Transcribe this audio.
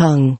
tongue